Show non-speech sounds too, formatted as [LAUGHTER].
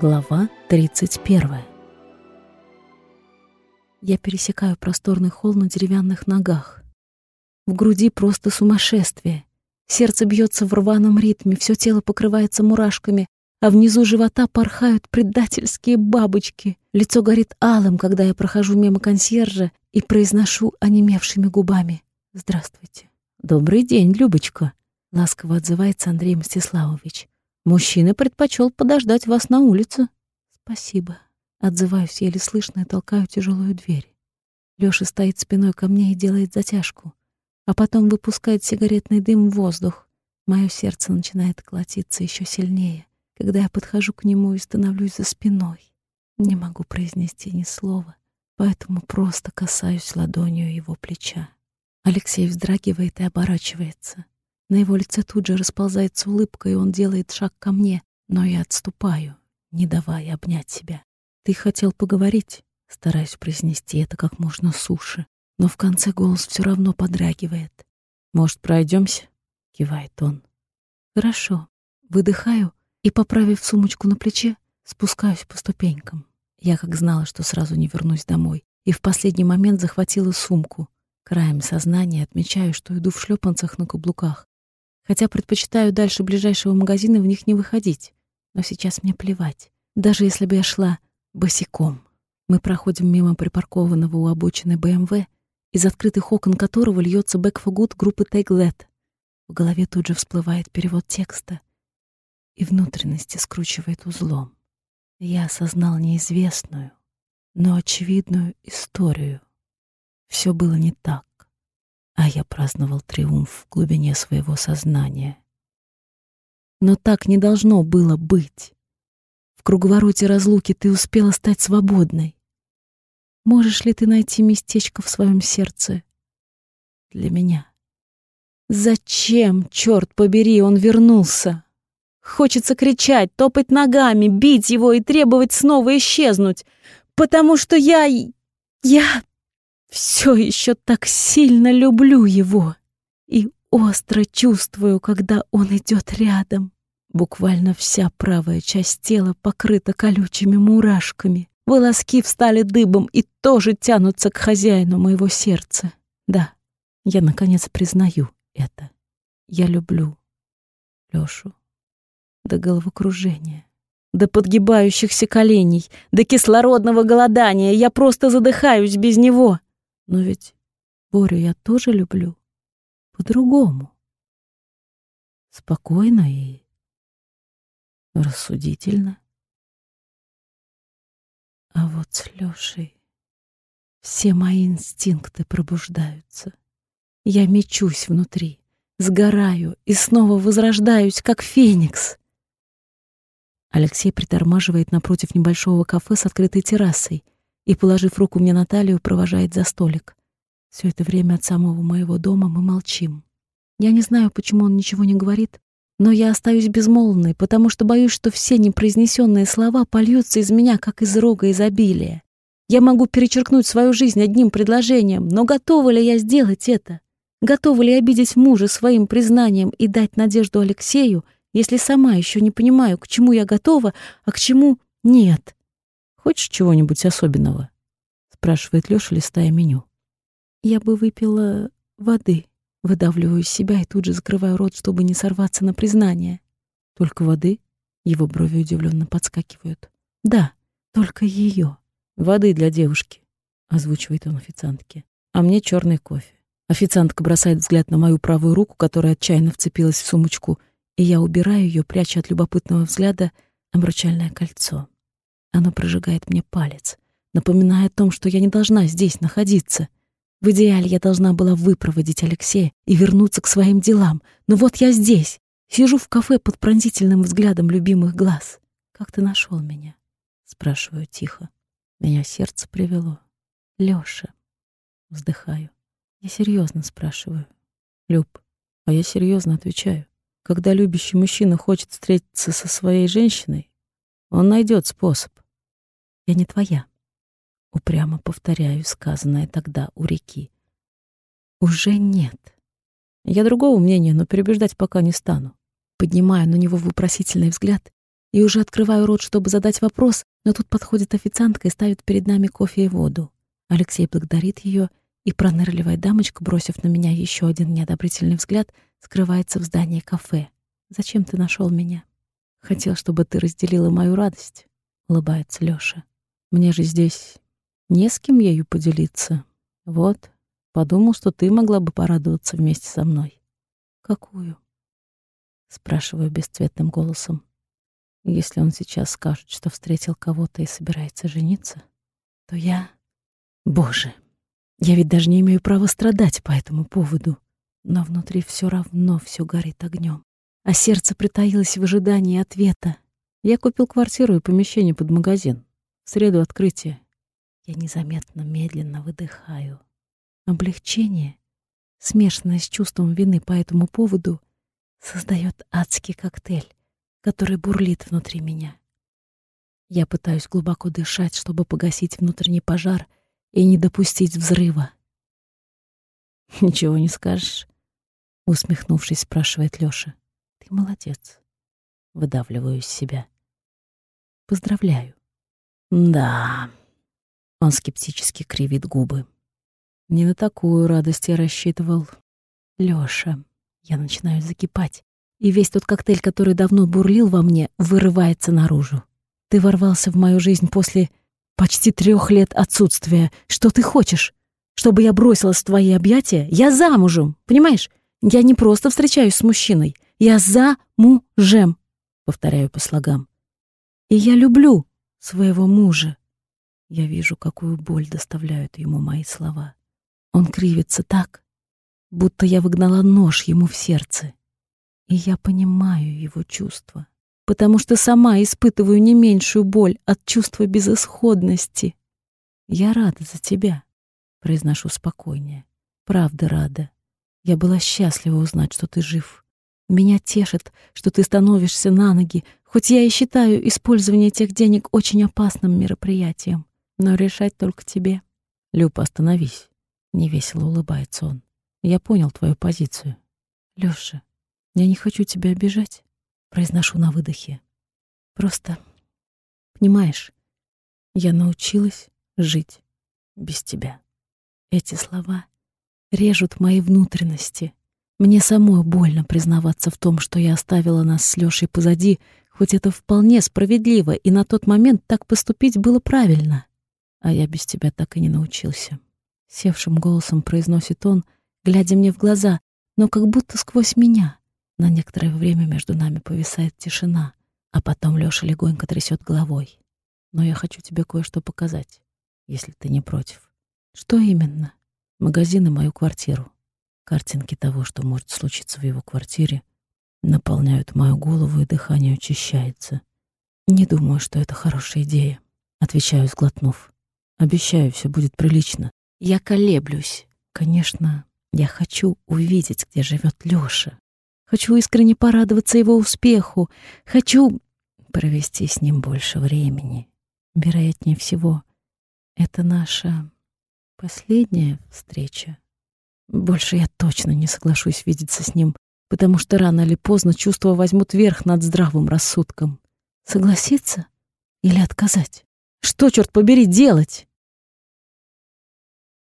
Глава 31. Я пересекаю просторный холл на деревянных ногах. В груди просто сумасшествие. Сердце бьется в рваном ритме, все тело покрывается мурашками, а внизу живота порхают предательские бабочки. Лицо горит алым, когда я прохожу мимо консьержа и произношу онемевшими губами «Здравствуйте». «Добрый день, Любочка», — ласково отзывается Андрей Мстиславович. Мужчина предпочел подождать вас на улице. Спасибо. Отзываюсь еле слышно и толкаю тяжелую дверь. Лёша стоит спиной ко мне и делает затяжку, а потом выпускает сигаретный дым в воздух. Мое сердце начинает колотиться еще сильнее, когда я подхожу к нему и становлюсь за спиной. Не могу произнести ни слова, поэтому просто касаюсь ладонью его плеча. Алексей вздрагивает и оборачивается. На его лице тут же расползается улыбка, и он делает шаг ко мне, но я отступаю, не давая обнять себя. «Ты хотел поговорить?» Стараюсь произнести это как можно суше, но в конце голос все равно подрагивает. «Может, пройдемся?» — кивает он. «Хорошо». Выдыхаю и, поправив сумочку на плече, спускаюсь по ступенькам. Я как знала, что сразу не вернусь домой, и в последний момент захватила сумку. Краем сознания отмечаю, что иду в шлепанцах на каблуках, хотя предпочитаю дальше ближайшего магазина в них не выходить. Но сейчас мне плевать, даже если бы я шла босиком. Мы проходим мимо припаркованного у обочины БМВ, из открытых окон которого льется Back for Good группы Take That. В голове тут же всплывает перевод текста, и внутренности скручивает узлом. Я осознал неизвестную, но очевидную историю. Все было не так а я праздновал триумф в глубине своего сознания. Но так не должно было быть. В круговороте разлуки ты успела стать свободной. Можешь ли ты найти местечко в своем сердце для меня? Зачем, черт побери, он вернулся? Хочется кричать, топать ногами, бить его и требовать снова исчезнуть, потому что я... я все еще так сильно люблю его и остро чувствую, когда он идет рядом. Буквально вся правая часть тела покрыта колючими мурашками. Волоски встали дыбом и тоже тянутся к хозяину моего сердца. Да, я наконец признаю это. Я люблю Лёшу до головокружения, до подгибающихся коленей, до кислородного голодания. Я просто задыхаюсь без него. Но ведь Борю я тоже люблю. По-другому. Спокойно и рассудительно. А вот с Лёшей все мои инстинкты пробуждаются. Я мечусь внутри, сгораю и снова возрождаюсь, как феникс. Алексей притормаживает напротив небольшого кафе с открытой террасой — и, положив руку мне на талию, провожает за столик. Все это время от самого моего дома мы молчим. Я не знаю, почему он ничего не говорит, но я остаюсь безмолвной, потому что боюсь, что все непроизнесенные слова польются из меня, как из рога изобилия. Я могу перечеркнуть свою жизнь одним предложением, но готова ли я сделать это? Готова ли обидеть мужа своим признанием и дать надежду Алексею, если сама еще не понимаю, к чему я готова, а к чему нет? Хочешь чего-нибудь особенного?» — спрашивает Лёша, листая меню. «Я бы выпила воды». Выдавливаю из себя и тут же закрываю рот, чтобы не сорваться на признание. «Только воды?» — его брови удивленно подскакивают. «Да, только ее. Воды для девушки», — озвучивает он официантке. «А мне черный кофе». Официантка бросает взгляд на мою правую руку, которая отчаянно вцепилась в сумочку, и я убираю ее, пряча от любопытного взгляда обручальное кольцо. Оно прожигает мне палец, напоминая о том, что я не должна здесь находиться. В идеале я должна была выпроводить Алексея и вернуться к своим делам. Но вот я здесь, сижу в кафе под пронзительным взглядом любимых глаз. «Как ты нашел меня?» — спрашиваю тихо. Меня сердце привело. Лёша. Вздыхаю. Я серьезно спрашиваю. Люб, а я серьезно отвечаю. Когда любящий мужчина хочет встретиться со своей женщиной, он найдет способ. Я не твоя. Упрямо повторяю сказанное тогда у реки. Уже нет. Я другого мнения, но переубеждать пока не стану. Поднимаю на него вопросительный взгляд и уже открываю рот, чтобы задать вопрос, но тут подходит официантка и ставит перед нами кофе и воду. Алексей благодарит ее, и пронырливая дамочка, бросив на меня еще один неодобрительный взгляд, скрывается в здании кафе. «Зачем ты нашел меня?» «Хотел, чтобы ты разделила мою радость», — улыбается Лёша. «Мне же здесь не с кем ею поделиться. Вот, подумал, что ты могла бы порадоваться вместе со мной». «Какую?» — спрашиваю бесцветным голосом. Если он сейчас скажет, что встретил кого-то и собирается жениться, то я... Боже, я ведь даже не имею права страдать по этому поводу. Но внутри все равно все горит огнем, а сердце притаилось в ожидании ответа. Я купил квартиру и помещение под магазин. В среду открытие. Я незаметно, медленно выдыхаю. Облегчение, смешанное с чувством вины по этому поводу, создает адский коктейль, который бурлит внутри меня. Я пытаюсь глубоко дышать, чтобы погасить внутренний пожар и не допустить взрыва. [LAUGHS] «Ничего не скажешь?» — усмехнувшись, спрашивает Лёша. «Ты молодец». Выдавливаю из себя. «Поздравляю». «Да...» — он скептически кривит губы. «Не на такую радость я рассчитывал. Лёша, я начинаю закипать и весь тот коктейль, который давно бурлил во мне, вырывается наружу. Ты ворвался в мою жизнь после почти трех лет отсутствия. Что ты хочешь? Чтобы я бросилась в твои объятия? Я замужем, понимаешь? Я не просто встречаюсь с мужчиной. Я за мужем, повторяю по слогам. И я люблю своего мужа. Я вижу, какую боль доставляют ему мои слова. Он кривится так, будто я выгнала нож ему в сердце. И я понимаю его чувства, потому что сама испытываю не меньшую боль от чувства безысходности. Я рада за тебя, произношу спокойнее. Правда рада. Я была счастлива узнать, что ты жив. Меня тешит, что ты становишься на ноги, хоть я и считаю использование тех денег очень опасным мероприятием. Но решать только тебе. Люба, остановись. Невесело улыбается он. Я понял твою позицию. Лёша, я не хочу тебя обижать, произношу на выдохе. Просто, понимаешь, я научилась жить без тебя. Эти слова режут мои внутренности. Мне самой больно признаваться в том, что я оставила нас с Лёшей позади, хоть это вполне справедливо, и на тот момент так поступить было правильно. А я без тебя так и не научился. Севшим голосом произносит он, глядя мне в глаза, но как будто сквозь меня. На некоторое время между нами повисает тишина, а потом Лёша легонько трясет головой. Но я хочу тебе кое-что показать, если ты не против. Что именно? Магазин и мою квартиру. Картинки того, что может случиться в его квартире, наполняют мою голову, и дыхание учащается. Не думаю, что это хорошая идея, отвечаю, сглотнув. Обещаю, все будет прилично. Я колеблюсь. Конечно, я хочу увидеть, где живет Лёша, Хочу искренне порадоваться его успеху. Хочу провести с ним больше времени. Вероятнее всего, это наша последняя встреча. Больше я точно не соглашусь видеться с ним, потому что рано или поздно чувства возьмут верх над здравым рассудком. Согласиться или отказать? Что, черт побери, делать?